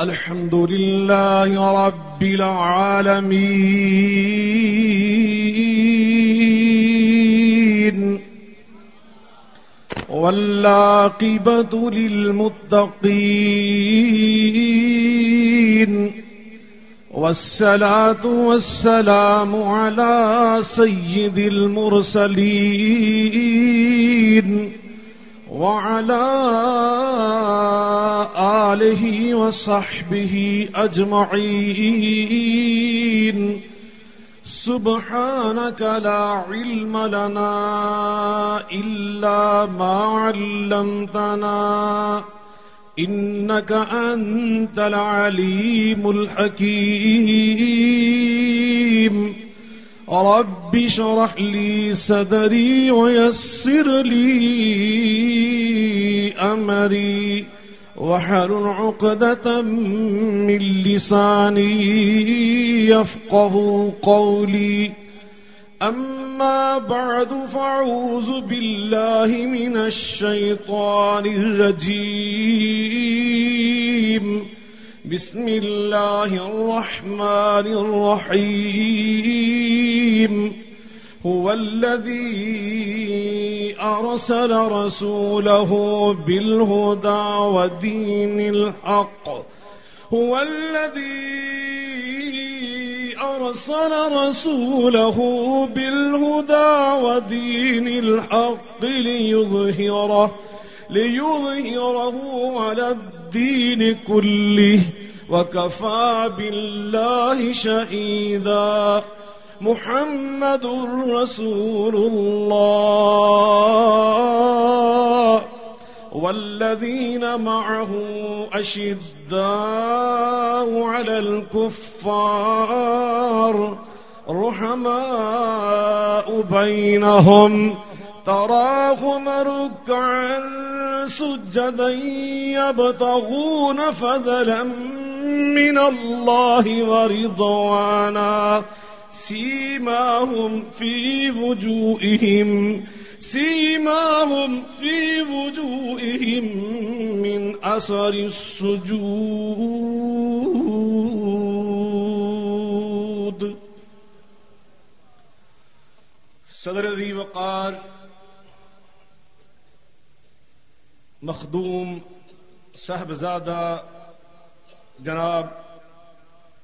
الحمد لله رب العالمين. والعاقبة للمتقين. والصلاة والسلام على سيد المرسلين. وعلى آله وصحبه أجمعين. سبحانك لا علم لنا إلا ما علمتنا. إنك أنت العليم الحكيم. رب شرح لي صدري ويسر لي أمري وحر عقدة من لساني يفقه قولي. أما بعد فأعوذ بالله من الشيطان الرجيم. بسم الله الرحمن الرحيم. هو الذي أرسل رسوله بالهدى ودين الحق. هو الذي أرسل رسوله بالهدى ودين الحق ليظهره ليظهره على الدين كله وكفى بالله شهيدا. محمد رسول الله. والذين معه أشداء على الكفار. رحماء بينهم. تراهم ركعا سجدا يبتغون فضلا من الله ورضوانا. سيماهم في وجوههم سيماهم في وجوههم من أثر السجود۔ صدر ذي وقار، مخدوم صاحبزادہ جناب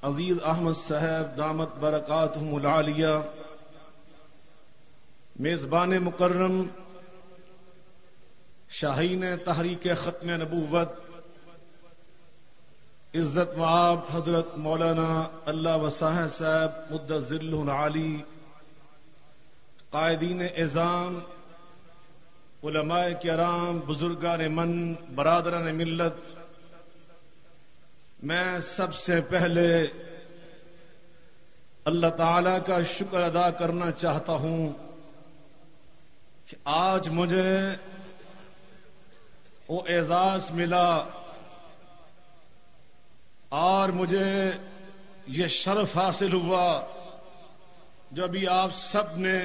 عزیز احمد صاحب، دامت برکات العالیہ، میزبان مکرم، شاہین تحریک ختم نبوت، عزت واب حضرت مولانا اللہ وساح صاحب مد ذل علی قائدین اعظام، علماء کرام، بزرگان من، برادران ملت میں سب سے پہلے اللہ تعالی کا شکر ادا کرنا چاہتا ہوں کہ آج مجھے وہ اعزاز ملا اور مجھے یہ شرف حاصل ہوا جو ابھی آپ سب نے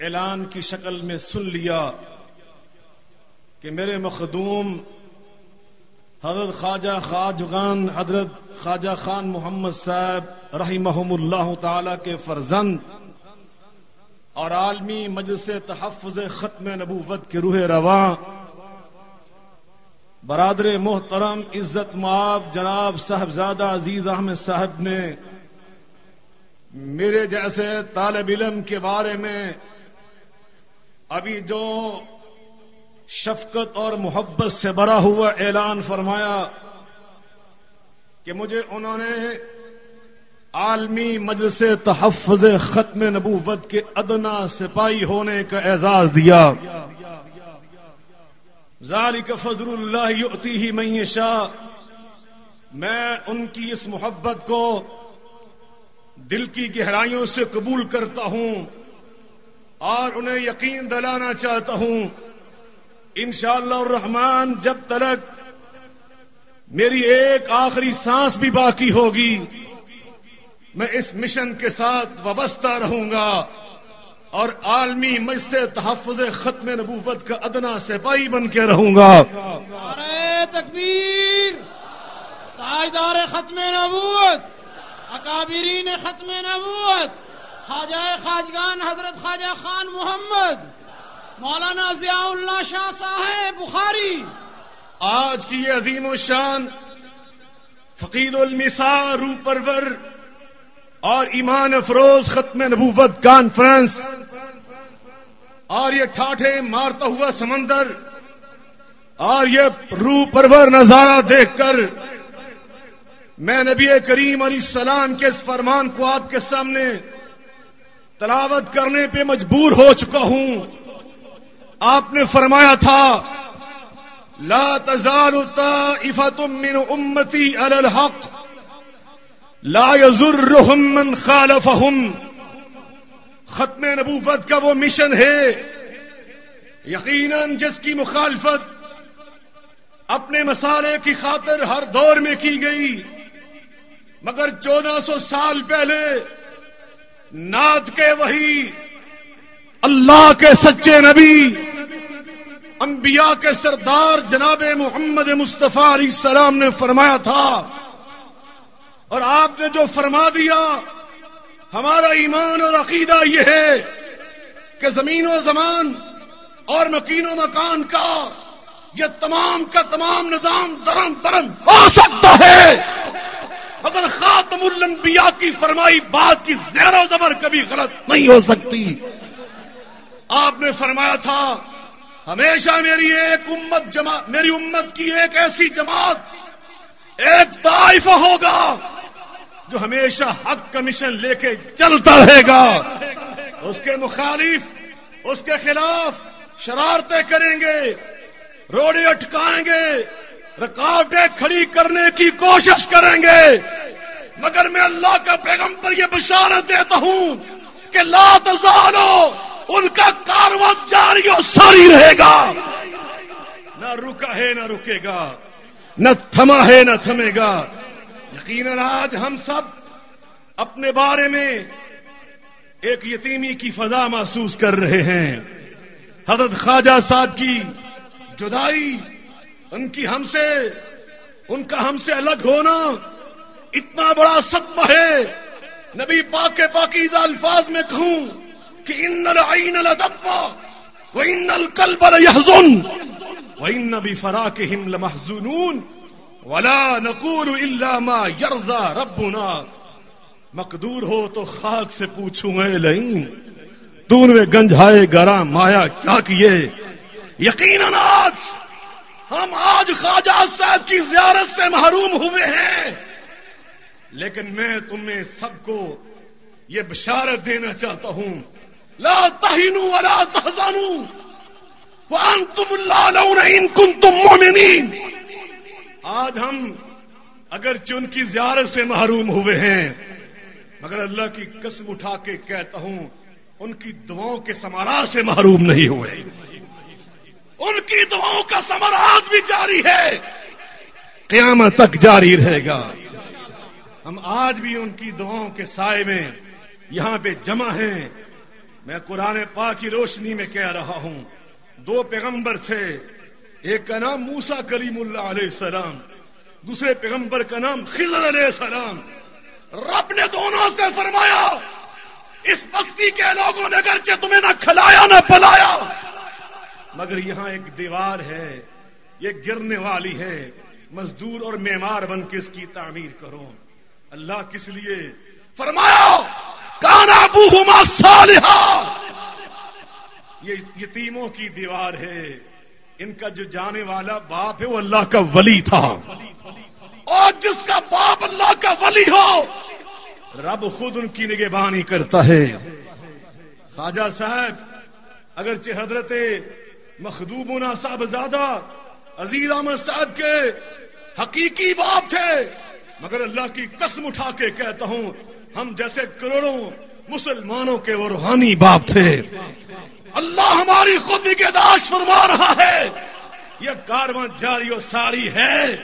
اعلان کی شکل میں سن لیا کہ میرے مخدوم حضرت خواجہ خواجگان حضرت خواجہ خان محمد صاحب رحمہم اللہ تعالی کے فرزند اور عالمی مجلس تحفظ ختم نبوت کے روح رواں برادر محترم عزت معاب جناب صاحبزادہ عزیز احمد صاحب نے میرے جیسے طالب علم کے بارے میں ابھی جو شفقت اور محبت سے بڑا ہوا اعلان فرمایا کہ مجھے انہوں نے عالمی مجلس تحفظ ختم نبوت کے ادنا سپاہی ہونے کا اعزاز دیا۔ ذالک فضل اللہ یؤتی ہی من شاہ میں ان کی اس محبت کو دل کی گہرائیوں سے قبول کرتا ہوں اور انہیں یقین دلانا چاہتا ہوں۔ انشاءاللہ الرحمن، جب تلک میری ایک آخری سانس بھی باقی ہوگی، میں اس مشن کے ساتھ وابستہ رہوں گا اور عالمی مجلس تحفظ ختم نبوت کا ادنا سپاہی بن کے رہوں گا۔ تکبیر، تاجدار ختم نبوت، اکابرین ختم نبوت، خواجہ خاجگان حضرت خواجہ خان محمد۔ مولانا ضیاء اللہ شاہ صاحب، بخاری۔ آج کی یہ عظیم و شان فقید المسا رو پرور اور ایمان افروز ختم نبوت کانفرنس اور یہ ٹھاٹھے مارتا ہوا سمندر اور یہ رو پرور نظارہ دیکھ کر میں نبی کریم علیہ السلام کے اس فرمان کو آپ کے سامنے تلاوت کرنے پہ مجبور ہو چکا ہوں۔ آپ نے فرمایا تھا، لا تزال طائفة من امتی علی الحق، لا يزرهم من خالفهم۔ ختم نبوت کا وہ مشن ہے۔ یقیناً جس کی مخالفت اپنے مسالے کی خاطر ہر دور میں کی گئی، مگر چودہ سو سال پہلے ناد کے وہی اللہ کے سچے نبی انبیاء کے سردار جناب محمد مصطفیٰ علیہ السلام نے فرمایا تھا اور آپ نے جو فرما دیا، ہمارا ایمان اور عقیدہ یہ ہے کہ زمین و زمان اور مکین و مکان کا یہ تمام کا تمام نظام درم برم ہو سکتا ہے۔ اگر خاتم الانبیاء کی فرمائی بات کی زیر و زبر کبھی غلط نہیں ہو سکتی۔ آپ نے فرمایا تھا ہمیشہ میری ایک امت جماعت میری امت کی ایک ایسی جماعت، ایک طائفہ ہوگا جو ہمیشہ حق کمیشن لے کے چلتا رہے گا۔ اس کے مخالف، اس کے خلاف شرارتیں کریں گے، روڑے اٹکائیں گے، رکاوٹیں کھڑی کرنے کی کوشش کریں گے۔ مگر میں اللہ کا پیغم پر یہ بشارت دیتا ہوں کہ لا تزالو ان کا کارواں جاری و ساری رہے گا۔ نہ رکا ہے، نہ رکے گا۔ نہ تھما ہے، نہ تھمے گا۔ یقیناً آج ہم سب اپنے بارے میں ایک یتیمی کی فضا محسوس کر رہے ہیں۔ حضرت خواجہ صاحب کی جدائی، ان کی ہم سے، ان کا ہم سے الگ ہونا اتنا بڑا صدمہ ہے۔ نبی پاک کے پاکیزہ الفاظ میں کہوں کہ ان العین لتقوى وان القلب ليحزن وان بفراقهم لمحزونون ولا نقول الا ما يرضى ربنا مقدور ہو تو خاک سے پوچھوں اے لئین تو نے گنجھائے گرا مایا کیا کیے؟ یقیناً آج ہم آج خواجہ صاحب کی زیارت سے محروم ہوئے ہیں۔ لیکن میں تمہیں سب کو یہ بشارت دینا چاہتا ہوں۔ لا تهنوا ولا تحزنوا وانتم الاعلون ان كنتم مؤمنين. آج ہم اگر چن کی زیارت سے محروم ہوئے ہیں، مگر اللہ کی قسم اٹھا کے کہتا ہوں، ان کی دعاؤں کے سمارا سے محروم نہیں ہوئے۔ ان کی دعاؤں کا سمراج بھی جاری ہے۔ قیامت تک جاری رہے گا۔ ہم آج بھی ان کی دعاؤں کے سائے میں یہاں پہ جمع ہیں۔ میں قرآن پاک کی روشنی میں کہہ رہا ہوں۔ دو پیغمبر تھے، ایک کا نام موسا کریم اللہ علیہ السلام، دوسرے پیغمبر کا نام خضر علیہ السلام۔ رب نے دونوں سے فرمایا، اس بستی کے لوگوں نے اگرچہ تمہیں نہ کھلایا نہ پلایا، مگر یہاں ایک دیوار ہے، یہ گرنے والی ہے۔ مزدور اور معمار بن کے اس کی تعمیر کرو۔ اللہ کس لیے؟ فرمایا کانا بوہما صالحا۔ یہ یتیموں کی دیوار ہے۔ ان کا جو جانے والا باپ ہے وہ اللہ کا ولی تھا۔ اور جس کا باپ اللہ کا ولی ہو۔ رب خود ان کی نگہبانی کرتا ہے۔ خواجہ صاحب اگرچہ حضرت مخدوبنا صاحب زیادہ عزیز احمد صاحب کے حقیقی باپ تھے مگر اللہ کی قسم اٹھا کے کہتا ہوں ہم جیسے کروڑوں مسلمانوں کے وہ روحانی باپ تھے۔ اللہ ہماری خود نگہداشت فرما رہا ہے۔ یہ کارواں جاری و ساری ہے۔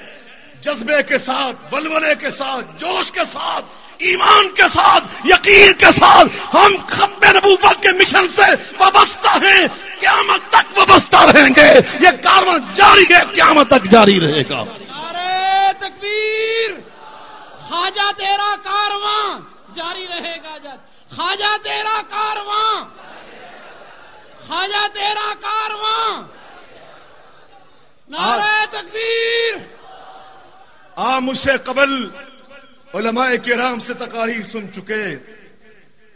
جذبے کے ساتھ، بلبلے کے ساتھ، جوش کے ساتھ، ایمان کے ساتھ، یقین کے ساتھ ہم ختم نبوت کے مشن سے وابستہ ہیں۔ قیامت تک وابستہ رہیں گے۔ یہ کارواں جاری ہے، قیامت تک جاری رہے گا۔ نعرہ تکبیر۔ جاری رہے گا جب خواجہ تیرا کارواں خواجہ تیرا کارواں نعرہ تکبیر. آ مجھ سے قبل علماء کرام سے تقاریر سن چکے.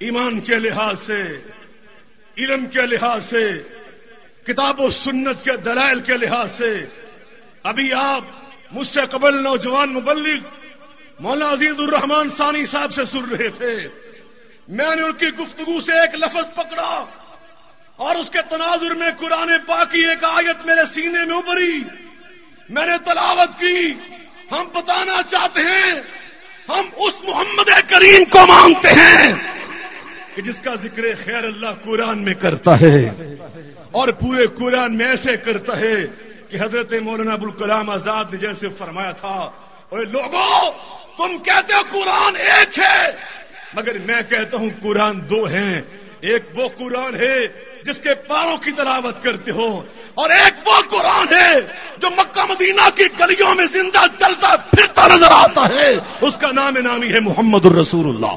ایمان کے لحاظ سے علم کے لحاظ سے کتاب و سنت کے دلائل کے لحاظ سے. ابھی آپ مجھ سے قبل نوجوان مبلغ مولانا عزیز الرحمان ثانی صاحب سے سن رہے تھے۔ میں نے ان کی گفتگو سے ایک لفظ پکڑا اور اس کے تناظر میں قرآن پاکی ایک آیت میرے سینے میں ابری میں نے تلاوت کی۔ ہم بتانا چاہتے ہیں، ہم اس محمد کریم کو مانتے ہیں کہ جس کا ذکر خیر اللہ قرآن میں کرتا ہے اور پورے قرآن میں ایسے کرتا ہے کہ حضرت مولانا ابوالکلام آزاد نے جیسے فرمایا تھا اور لوگوں تم کہتے ہو قرآن ایک ہے۔ مگر میں کہتا ہوں قرآن دو ہیں۔ ایک وہ قرآن ہے جس کے پاروں کی تلاوت کرتے ہو۔ اور ایک وہ قرآن ہے جو مکہ مدینہ کی گلیوں میں زندہ چلتا پھرتا نظر آتا ہے۔ اس کا نام نامی ہے محمد الرسول اللہ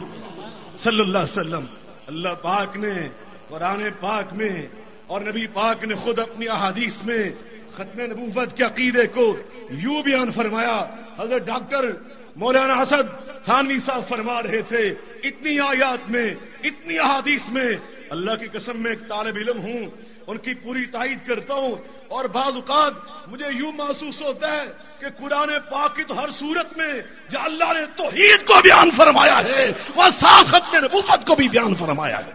صلی اللہ علیہ وسلم۔ اللہ پاک نے قرآن پاک میں اور نبی پاک نے خود اپنی احادیث میں ختم نبوت کے عقیدے کو یوں بیان فرمایا۔ حضرت ڈاکٹر مولانا اسد تھانوی صاحب فرما رہے تھے، اتنی آیات میں، اتنی احادیث میں، اللہ کی قسم میں ایک طالب علم ہوں، ان کی پوری تائید کرتا ہوں، اور بعض اوقات مجھے یوں محسوس ہوتا ہے کہ قرآن پاک کی تو ہر صورت میں جو اللہ نے توحید کو بیان فرمایا ہے، وہ ساخت میں نبوت کو بھی بیان فرمایا ہے۔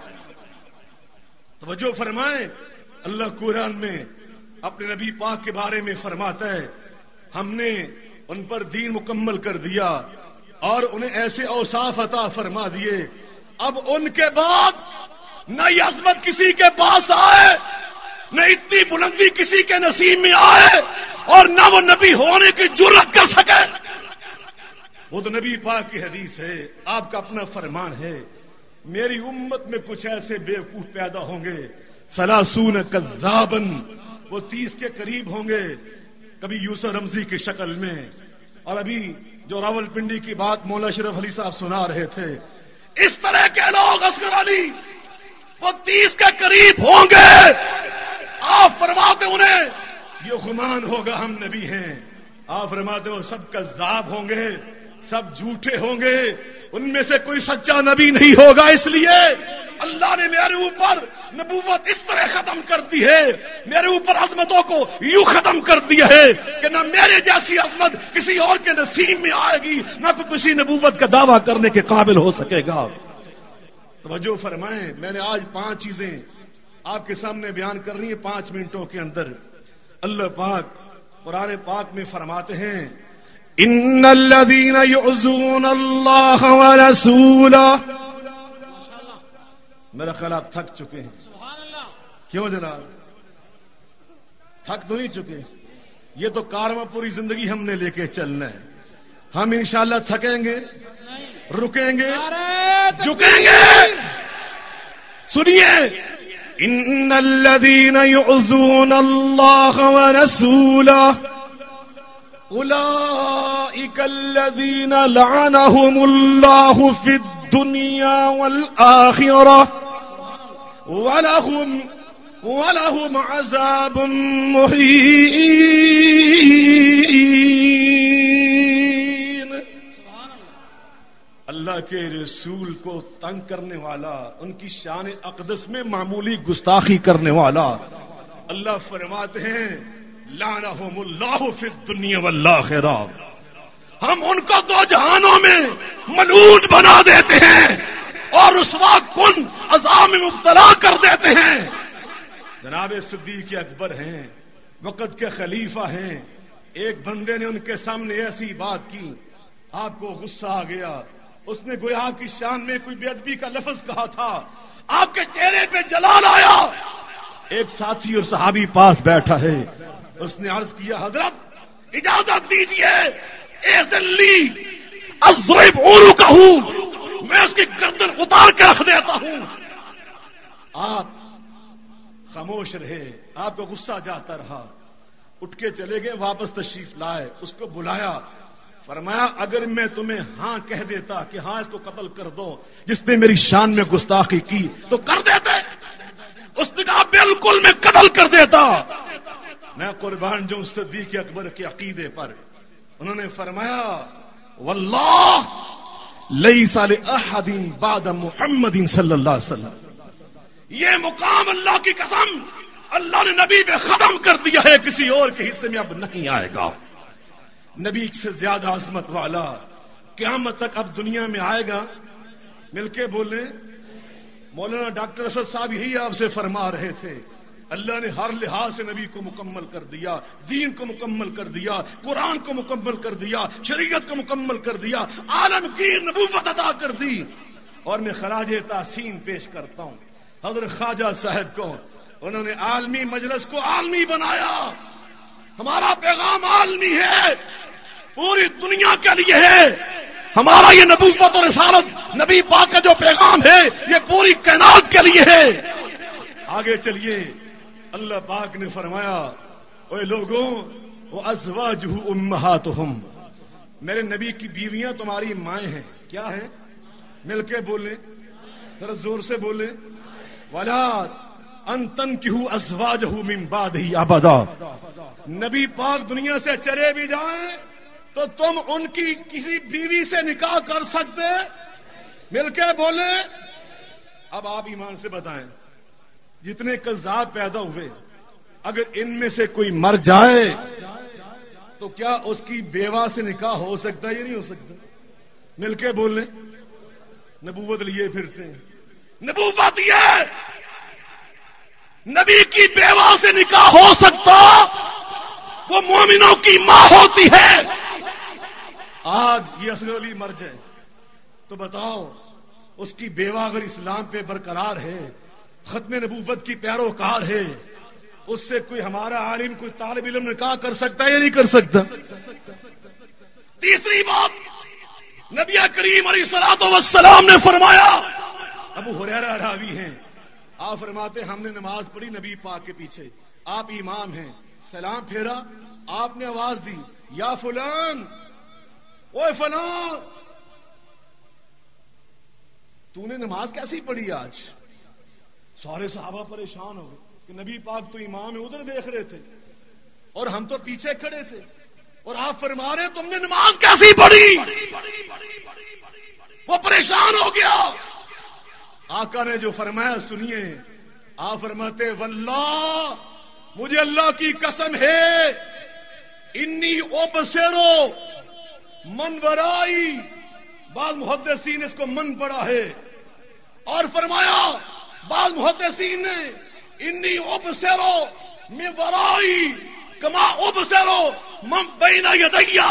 توجہ فرمائیں، اللہ قرآن میں اپنے نبی پاک کے بارے میں فرماتا ہے، ہم نے ان پر دین مکمل کر دیا اور انہیں ایسے اوصاف عطا فرما دیے۔ اب ان کے بعد نہ یہ عظمت کسی کے پاس آئے، نہ اتنی بلندی کسی کے نصیب میں آئے اور نہ وہ نبی ہونے کی جرت کر سکے۔ وہ تو نبی پاک کی حدیث ہے، آپ کا اپنا فرمان ہے۔ میری امت میں کچھ ایسے بیوقوف پیدا ہوں گے سلاسون کذابن وہ تیس کے قریب ہوں گے۔ کبھی یوسف رمزی کی شکل میں۔ اور ابھی جو راول پنڈی کی بات مولا شرف علی صاحب سنا رہے تھے، اس طرح کے لوگ اصغر علی، وہ تیس کے قریب ہوں گے۔ آپ فرماتے انہیں، یہ گمان ہوگا ہم نبی ہیں۔ آپ فرماتے وہ سب کذاب ہوں گے۔ سب جھوٹے ہوں گے۔ ان میں سے کوئی سچا نبی نہیں ہوگا، اس لیے اللہ نے میرے اوپر نبوت اس طرح ختم کر دی ہے۔ میرے اوپر عظمتوں کو یوں ختم کر دیا ہے کہ نہ میرے جیسی عظمت کسی اور کے نصیب میں آئے گی، نہ کوئی کسی نبوت کا دعویٰ کرنے کے قابل ہو سکے گا۔ توجہ فرمائیں، میں نے آج پانچ چیزیں آپ کے سامنے بیان کرنی ہے پانچ منٹوں کے اندر۔ اللہ پاک قرآن پاک میں فرماتے ہیں ان الذين يعزون الله ورسوله میرا خیال آپ تھک چکے ہیں۔ کیوں جناب؟ تھک تو نہیں چکے۔ یہ تو کارواں پوری زندگی ہم نے لے کے چلنا ہے۔ ہم انشاءاللہ تھکیں گے، رکیں گے، جھکیں گے۔ سنیے۔ ان الذين يعزون الله ورسوله اولئك الذين لعنهم الله في الدنيا والاخره ولهم ولهم عذاب مهين. اللہ کے رسول کو تنگ کرنے والا، ان کی شان اقدس میں معمولی گستاخی کرنے والا۔ اللہ فرماتے ہیں لعنہم اللہ فی الدنیا والآخرہ۔ ہم ان کو دو جہانوں میں ملعون بنا دیتے ہیں اور رسوا کن عذاب میں مبتلا کر دیتے ہیں۔ جناب صدیق اکبر ہیں، وقت کے خلیفہ ہیں۔ ایک بندے نے ان کے سامنے ایسی بات کی، آپ کو غصہ آ گیا۔ اس نے گویا کی شان میں کوئی بے ادبی کا لفظ کہا تھا۔ آپ کے چہرے پہ جلال آیا۔ ایک ساتھی اور صحابی پاس بیٹھا ہے۔ اس نے عرض کیا، حضرت، اجازت دیجیے میں اس کی گردن اتار کے رکھ دیتا ہوں۔ آپ خاموش رہے، آپ کو غصہ جاتا رہا۔ اٹھ کے چلے گئے، واپس تشریف لائے، اس کو بلایا۔ فرمایا، اگر میں تمہیں ہاں کہہ دیتا کہ ہاں اس کو قتل کر دو، جس نے میری شان میں گستاخی کی، تو کر دیتے۔ اس نے کہا، بالکل میں قتل کر دیتا۔ میں قربان جو صدیق اکبر کے عقیدے پر۔ انہوں نے فرمایا، واللہ لیس احد بعد محمد صلی اللہ علیہ وسلم۔ یہ مقام اللہ کی قسم، اللہ نے نبی پہ ختم کر دیا ہے، کسی اور کے حصے میں اب نہیں آئے گا۔ نبی سے زیادہ عظمت والا قیامت تک اب دنیا میں آئے گا۔ مل کے بولے مولانا ڈاکٹر اسد صاحب یہی آپ سے فرما رہے تھے۔ اللہ نے ہر لحاظ سے نبی کو مکمل کر دیا، دین کو مکمل کر دیا، قرآن کو مکمل کر دیا، شریعت کو مکمل کر دیا، عالم کی نبوت ادا کر دی۔ اور میں خراج تحسین پیش کرتا ہوں۔ حضرت خواجہ صاحب کو، انہوں نے عالمی مجلس کو عالمی بنایا۔ ہمارا پیغام عالمی ہے۔ پوری دنیا کے لیے ہے۔ ہمارا یہ نبوت اور رسالت نبی پاک کا جو پیغام ہے، یہ پوری کائنات کے لیے ہے۔ آگے چلیے۔ اللہ پاک نے فرمایا اے لوگوں، وہ ازواج امہاتہم۔ میرے نبی کی بیویاں تمہاری مائیں ہیں۔ کیا ہیں؟ مل کے بولے ذرا زور سے بولے ولا انتن کی ازواج من بعد ہی ابدا نبی پاک دنیا سے چلے بھی جائیں تو تم ان کی کسی بیوی سے نکاح کر سکتے۔ مل کے بولے اب آپ ایمان سے بتائیں۔ جتنے کذاب پیدا ہوئے، اگر ان میں سے کوئی مر جائے، تو کیا اس کی بیوہ سے نکاح ہو سکتا ہے یا نہیں ہو سکتا؟ مل کے بولنے نبوت لیے پھرتے ہیں۔ نبوت یہ نبی کی بیوہ سے نکاح ہو سکتا، وہ مومنوں کی ماں ہوتی ہے۔ آج یہ اصغر علی مر جائے۔ تو بتاؤ، اس کی بیوہ اگر اسلام پہ برقرار ہے ختم نبوت کی پیروکار ہے۔ اس سے کوئی ہمارا عالم، کوئی طالب علم نکاح کر سکتا ہے یا نہیں کر سکتا؟ تیسری بات، نبی کریم علیہ سلاد وسلام نے فرمایا، ابو ہریرا راوی ہیں۔ آپ فرماتے ہم نے نماز پڑھی نبی پاک کے پیچھے۔ آپ امام ہیں۔ سلام پھیرا، آپ نے آواز دی، یا فلان اوے فلان تو نے نماز کیسی پڑھی آج؟ سارے صحابہ پریشان ہو گئے کہ نبی پاک تو امام ادھر دیکھ رہے تھے اور ہم تو پیچھے کھڑے تھے اور آپ فرما رہے تم نے نماز کیسی پڑھی؟ وہ پریشان ہو گیا۔ آقا نے جو فرمایا، سنیے، آپ فرماتے واللہ، مجھے اللہ کی قسم ہے، انی اوبسیرو من ورائی۔ بعض محدثین اس کو من پڑا ہے۔ اور فرمایا بعض محدثین نے انی اوبسیرو من ورائی کما اوبسیرو من بین یدیا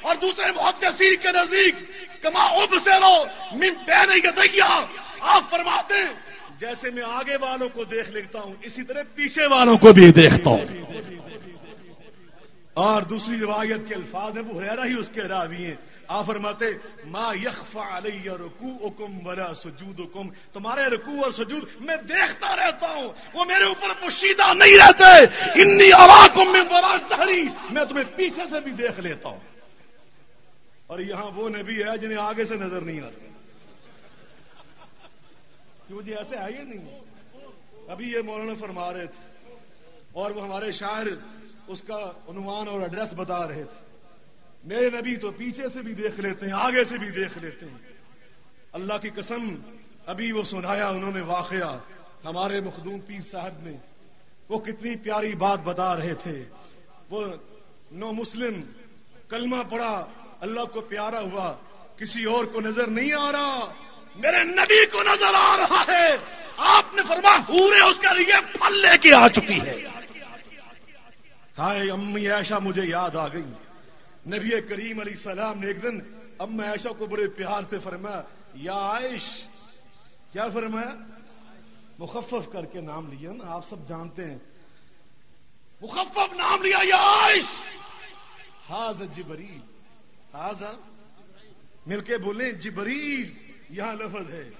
اور دوسرے محدثین کے نزدیک کما اوبسیرو من بین یدیا آپ فرماتے ہیں، جیسے میں آگے والوں کو دیکھ لیتا ہوں، اسی طرح پیچھے والوں کو بھی دیکھتا ہوں۔ اور دوسری روایت کے الفاظ ہیں وہ ہی اس کے راوی ہیں۔ آپ فرماتے، ما یخفا علی رکوعکم ولا سجودکم. تمہارے رکوع اور سجود میں دیکھتا رہتا ہوں، وہ میرے اوپر پوشیدہ نہیں رہتے۔ انی اراکم من وراء ظہری میں تمہیں پیچھے سے بھی دیکھ لیتا ہوں۔ اور یہاں وہ نبی ہے جنہیں آگے سے نظر نہیں آتی۔ کیوں جی ایسے ہے ہی نہیں۔ ابھی یہ مولانا فرما رہے تھے اور وہ ہمارے شاعر اس کا عنوان اور ایڈریس بتا رہے تھے۔ میرے نبی تو پیچھے سے بھی دیکھ لیتے ہیں، آگے سے بھی دیکھ لیتے ہیں۔ اللہ کی قسم، ابھی وہ سنایا انہوں نے واقعہ۔ ہمارے مخدوم پیر صاحب نے وہ کتنی پیاری بات بتا رہے تھے۔ وہ نو مسلم کلمہ پڑا اللہ کو پیارا ہوا، کسی اور کو نظر نہیں آ رہا۔ میرے نبی کو نظر آ رہا ہے۔ آپ نے فرما پورے اس کے لیے پھل لے کے آ چکی ہے۔ ہائے امی ایشا مجھے یاد آ گئی۔ نبی کریم علیہ السلام نے ایک دن ام ایشا کو بڑے پیار سے فرمایا، یا عائش، کیا فرمایا؟ مخفف کر کے نام لیا نا، آپ سب جانتے ہیں۔ مخفف نام لیا، یا عائش! حاض جبریل حاض مل کے بولیں، جبریل، یہاں لفظ ہے۔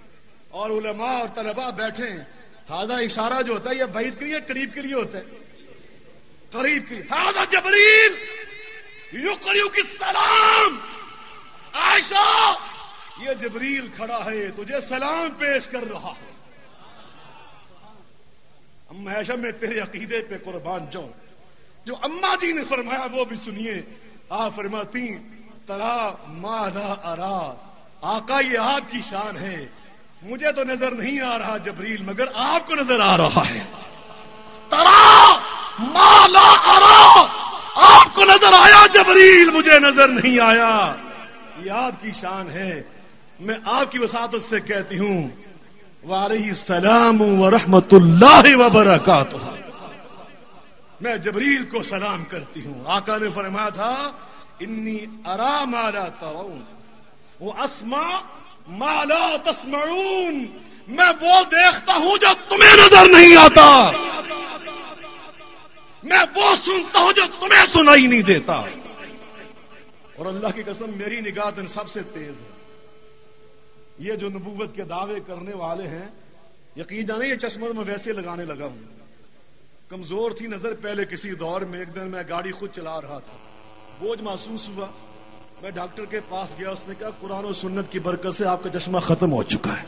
اور علماء اور طلباء بیٹھے ہیں۔ ہاضا اشارہ جو ہوتا ہے، یہ بعید کے لیے، قریب کے لیے ہوتا ہے۔ قریب کے ہاضا جبریل یو کی سلام۔ آگے جبریل کھڑا ہے، تجھے سلام پیش کر رہا ہے۔ ہمیشہ میں تیرے عقیدے پہ قربان جاؤں۔ جو اما جی نے فرمایا، وہ بھی سنیے۔ آ فرماتی، ترا مالا ارا؟ آقا، یہ آپ کی شان ہے۔ مجھے تو نظر نہیں آ رہا جبریل، مگر آپ کو نظر آ رہا ہے۔ مالا ارا آپ کو نظر آیا جبریل؟ مجھے نظر نہیں آیا۔ یہ آپ کی شان ہے۔ میں آپ کی وساطت سے کہتی ہوں، وعلیہ السلام ورحمۃ اللہ وبرکاتہ۔ میں جبریل کو سلام کرتی ہوں۔ آقا نے فرمایا تھا، انی ارا مالا ترون۔ وہ اسما مالا تسمعون۔ میں وہ دیکھتا ہوں جو تمہیں نظر نہیں آتا۔ میں وہ سنتا ہوں جو تمہیں سنائی نہیں دیتا۔ اور اللہ کی قسم میری نگاہ ان سب سے تیز ہے۔ یہ جو نبوت کے دعوے کرنے والے ہیں، یقین جانے یہ چشمہ میں ویسے لگانے لگا ہوں۔ کمزور تھی نظر پہلے کسی دور میں، ایک دن میں گاڑی خود چلا رہا تھا۔ بوجھ محسوس ہوا۔ میں ڈاکٹر کے پاس گیا، اس نے کہا، قرآن و سنت کی برکت سے آپ کا چشمہ ختم ہو چکا ہے۔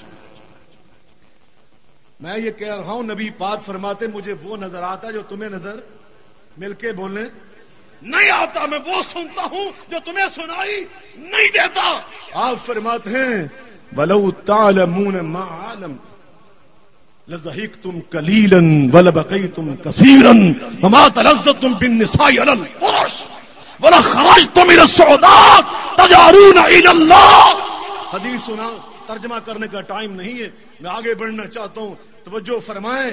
میں یہ کہہ رہا ہوں، نبی پاک فرماتے، مجھے وہ نظر آتا جو تمہیں نظر مل کے بولنے نہیں آتا میں وہ سنتا ہوں جو تمہیں سنائی نہیں دیتا۔ آپ فرماتے ہیں ولو تعلمون ما عالم لزهقتم قليلا ولبقيتم كثيرا وما تلذذتم بالنساء على الفرش ولا خرجتم الى السعودات تجارون الى الله حدیث سنا ترجمہ کرنے کا ٹائم نہیں ہے۔ میں آگے بڑھنا چاہتا ہوں۔ توجہ فرمائیں۔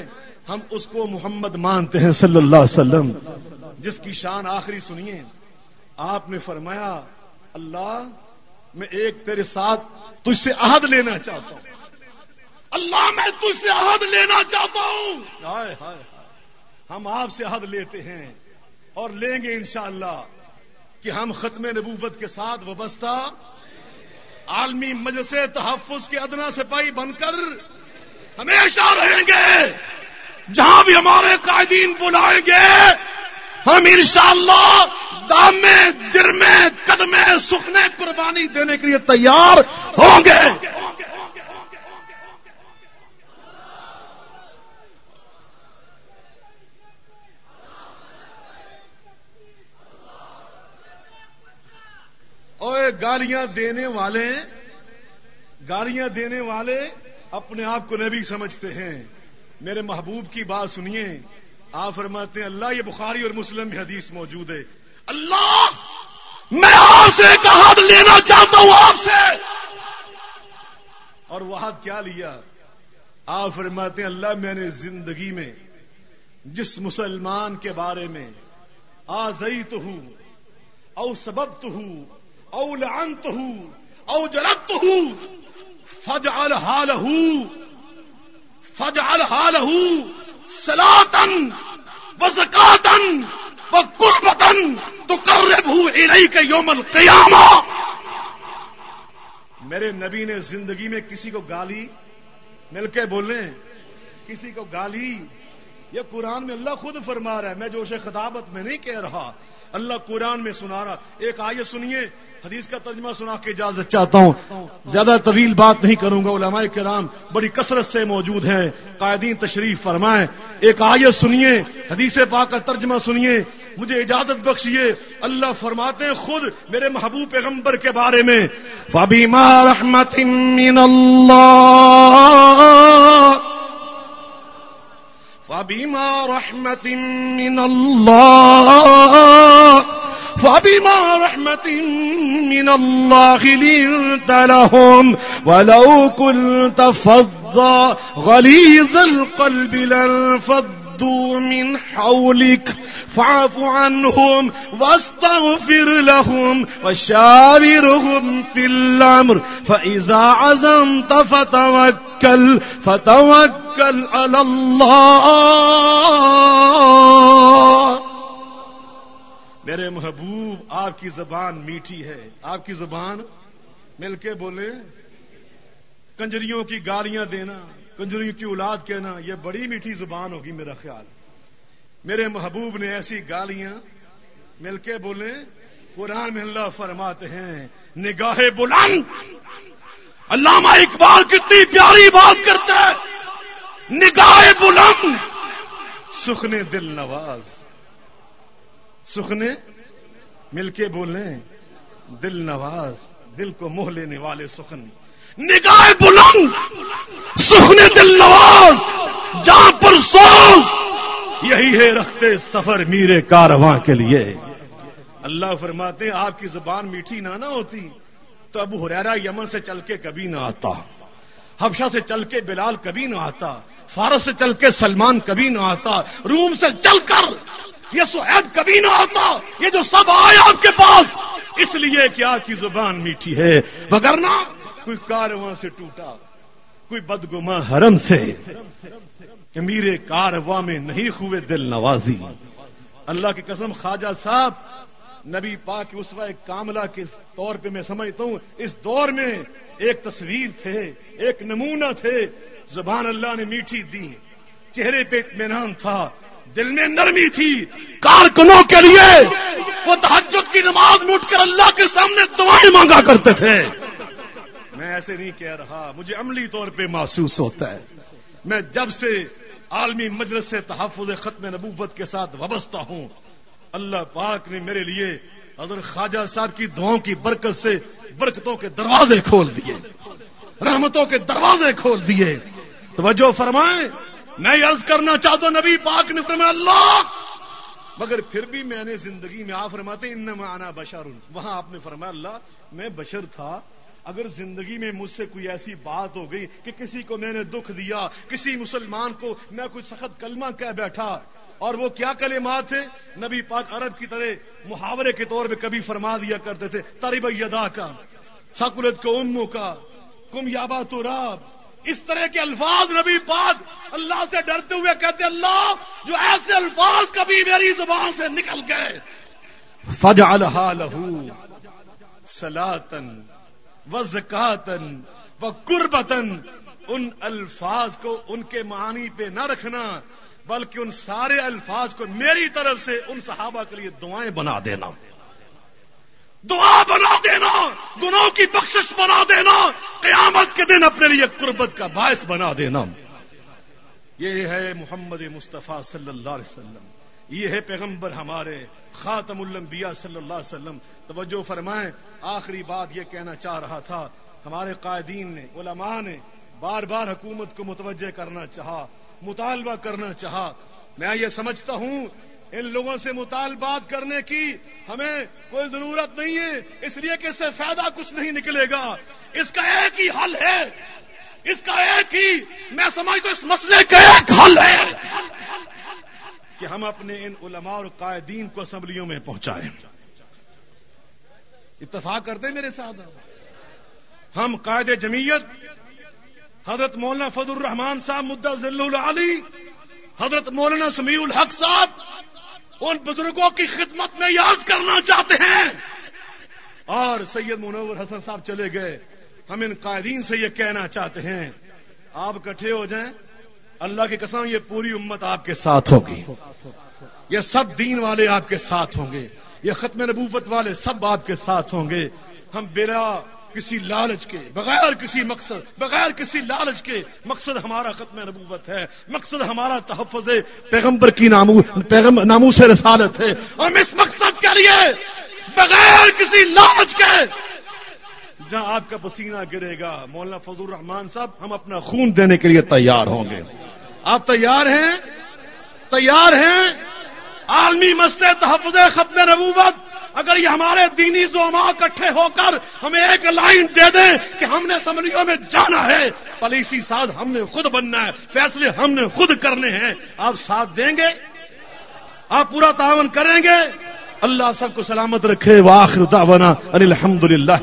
ہم اس کو محمد مانتے ہیں صلی اللہ علیہ وسلم۔ جس کی شان آخری سنیے۔ آپ نے فرمایا، اللہ، میں ایک تیرے ساتھ تجھ سے عہد لینا چاہتا ہوں۔ اللہ، میں تجھ سے عہد لینا چاہتا ہوں۔ ہائے ہائے ہم آپ سے عہد لیتے ہیں اور لیں گے انشاءاللہ کہ ہم ختم نبوت کے ساتھ وابستہ عالمی مجلس تحفظ کے ادنا سپاہی بن کر ہمیشہ رہیں گے۔ جہاں بھی ہمارے قائدین بلائیں گے، ہم انشاءاللہ دام میں در میں قدمے سکھنے قربانی دینے کے لیے تیار ہوں گے۔ اور گالیاں دینے والے، گالیاں دینے والے اپنے آپ کو نبی سمجھتے ہیں۔ میرے محبوب کی بات سنیے۔ آپ فرماتے ہیں، اللہ، یہ بخاری اور مسلم میں حدیث موجود ہے۔ اللہ، میں آپ سے ایک حد لینا چاہتا ہوں آپ سے۔ اور وہ کیا لیا؟ آپ فرماتے ہیں، اللہ، میں نے زندگی میں جس مسلمان کے بارے میں آزئی تو ہوں، او سبب تو ہوں، او لعنت ہوں، او جلت ہوں فج الحال ہوں فج الحال ہوں سلاتن و زکاتن و قربتن تو یوم القیامہ میرے نبی نے زندگی میں کسی کو گالی مل کے بولے کسی کو گالی، یہ قرآن میں اللہ خود فرما رہا ہے، میں جوش خطابت میں نہیں کہہ رہا، اللہ قرآن میں سنا رہا، ایک آیت سنیے حدیث کا ترجمہ سنا کے اجازت چاہتا ہوں۔ زیادہ طویل بات نہیں کروں گا، علماء کرام بڑی کثرت سے موجود ہیں۔ قائدین تشریف فرمائیں۔ ایک آیت سنیے، حدیث پاک کا ترجمہ سنیے۔ مجھے اجازت بخشیے، اللہ فرماتے ہیں خود میرے محبوب پیغمبر کے بارے میں۔ فبیما رحمت من اللہ فبیما رحمت من اللہ فبما رحمة من الله لنت لهم ولو كنت فظا غليظ القلب لانفضوا من حولك فاعف عنهم واستغفر لهم وشاورهم في الأمر فإذا عزمت فتوكل فتوكل على الله میرے محبوب، آپ کی زبان میٹھی ہے۔ آپ کی زبان مل کے بولے کنجریوں کی گالیاں دینا، کنجریوں کی اولاد کہنا، یہ بڑی میٹھی زبان ہوگی میرا خیال۔ میرے محبوب نے ایسی گالیاں مل کے بولے قرآن میں اللہ فرماتے ہیں، نگاہ بلند۔ علامہ اقبال کتنی پیاری بات کرتا ہے۔ نگاہ بلند۔ سخنے دل نواز۔ سخنے مل کے بولیں دل نواز، دل کو موہ لینے والے سخن۔ نگاہ بلند، سخنے دل نواز، جہاں پر سوز۔ یہی ہے رکھتے سفر میرے کارواں کے لیے۔ اللہ فرماتے ہیں، آپ کی زبان میٹھی نہ نہ ہوتی، تو ابو حریرا یمن سے چل کے کبھی نہ آتا۔ حبشہ سے چل کے بلال کبھی نہ آتا۔ فارس سے چل کے سلمان کبھی نہ آتا۔ روم سے چل کر یہ سہیب کبھی نہ آتا، یہ جو سب آئے آپ کے پاس۔ اس لیے کہ آپ کی زبان میٹھی ہے وگرنا کوئی کارواں سے ٹوٹا، کوئی بدگما حرم سے۔ کہ میرے کارواں میں نہیں ہوئے دل نوازی۔ اللہ کی قسم، خواجہ صاحب، نبی پاک اس ایک کاملہ کے طور پہ میں سمجھتا ہوں، اس دور میں ایک تصویر تھے، ایک نمونہ تھے۔ زبان اللہ نے میٹھی دی۔ چہرے پہ اطمینان تھا۔ دل میں نرمی تھی۔ کارکنوں کے لیے وہ تحجد کی نماز مٹ کر اللہ کے سامنے دعائیں مانگا کرتے تھے۔ میں ایسے نہیں کہہ رہا، مجھے عملی طور پہ محسوس ہوتا ہے۔ میں جب سے عالمی مجلس سے تحفظ ختم نبوت کے ساتھ وابستہ ہوں، اللہ پاک نے میرے لیے حضرت خواجہ صاحب کی دعاؤں کی برکت سے برکتوں کے دروازے کھول دیے۔ رحمتوں کے دروازے کھول دیے۔ توجہ فرمائیں۔ میں عرض کرنا چاہتا ہوں، نبی پاک نے فرمایا، اللہ! مگر پھر بھی میں نے زندگی میں آپ فرماتے، انما انا بشر وہاں آپ نے فرمایا، اللہ، میں بشر تھا۔ اگر زندگی میں مجھ سے کوئی ایسی بات ہو گئی کہ کسی کو میں نے دکھ دیا، کسی مسلمان کو میں کوئی سخت کلمہ کہہ بیٹھا، اور وہ کیا کلمات تھے؟ نبی پاک عرب کی طرح محاورے کے طور پہ کبھی فرما دیا کرتے تھے تاریب یدا کا سکولت کو امو کا کم یابا تو راب اس طرح کے الفاظ نبی پاک اللہ سے ڈرتے ہوئے کہتے اللہ، جو ایسے الفاظ کبھی میری زبان سے نکل گئے۔ فج لہو سلاتن و زکاتن و قربتن ان الفاظ کو ان کے معنی پہ نہ رکھنا، بلکہ ان سارے الفاظ کو میری طرف سے ان صحابہ کے لیے دعائیں بنا دینا۔ دعا بنا دینا، گناہوں کی بخشش بنا دینا، قیامت کے دن اپنے لیے قربت کا باعث بنا دینا۔ یہ ہے محمد مصطفیٰ صلی اللہ علیہ وسلم۔ یہ ہے پیغمبر ہمارے خاتم الانبیاء صلی اللہ علیہ وسلم۔ توجہ فرمائیں۔ آخری بات یہ کہنا چاہ رہا تھا، ہمارے قائدین نے، علماء نے بار بار حکومت کو متوجہ کرنا چاہا، مطالبہ کرنا چاہا۔ میں یہ سمجھتا ہوں ان لوگوں سے مطالبات کرنے کی ہمیں کوئی ضرورت نہیں ہے، اس لیے کہ اس سے فائدہ کچھ نہیں نکلے گا۔ اس کا ایک ہی حل ہے۔ اس کا ایک ہی، میں سمجھتا اس مسئلے کا ایک حل ہے۔ کہ ہم اپنے ان علماء اور قائدین کو اسمبلیوں میں پہنچائیں۔ اتفاق کرتے میرے ساتھ۔ ہم قائد جمعیت، حضرت مولانا فضل الرحمان صاحب مدعا ذل علی، حضرت مولانا سمیع الحق صاحب ان بزرگوں کی خدمت میں یاد کرنا چاہتے ہیں۔ اور سید منور حسن صاحب چلے گئے۔ ہم ان قائدین سے یہ کہنا چاہتے ہیں۔ آپ کٹھے ہو جائیں۔ اللہ کی قسم، یہ پوری امت آپ کے ساتھ ہوگی۔ یہ سب دین والے آپ کے ساتھ ہوں گے۔ یہ ختم نبوت والے سب آپ کے ساتھ ہوں گے۔ ہم بلا کسی لالچ کے، بغیر کسی مقصد، بغیر کسی لالچ کے مقصد ہمارا ختم نبوت ہے، مقصد ہمارا تحفظ پیغمبر کی نامو، پیغمبر نامو سے رسالت ہے۔ ہم اس مقصد کے لیے بغیر کسی لالچ کے جہاں آپ کا پسینہ گرے گا، مولانا فضل الرحمان صاحب، ہم اپنا خون دینے کے لیے تیار ہوں گے۔ آپ تیار ہیں؟ تیار ہیں؟ عالمی مسئلے تحفظ ختم نبوت اگر یہ ہمارے دینی زوما اکٹھے ہو کر ہمیں ایک لائن دے دیں کہ ہم نے اسمبلیوں میں جانا ہے پالیسی ساتھ ہم نے خود بننا ہے، فیصلے ہم نے خود کرنے ہیں۔ آپ ساتھ دیں گے؟ آپ پورا تعاون کریں گے؟ اللہ سب کو سلامت رکھے واخر دعوانا الحمد للہ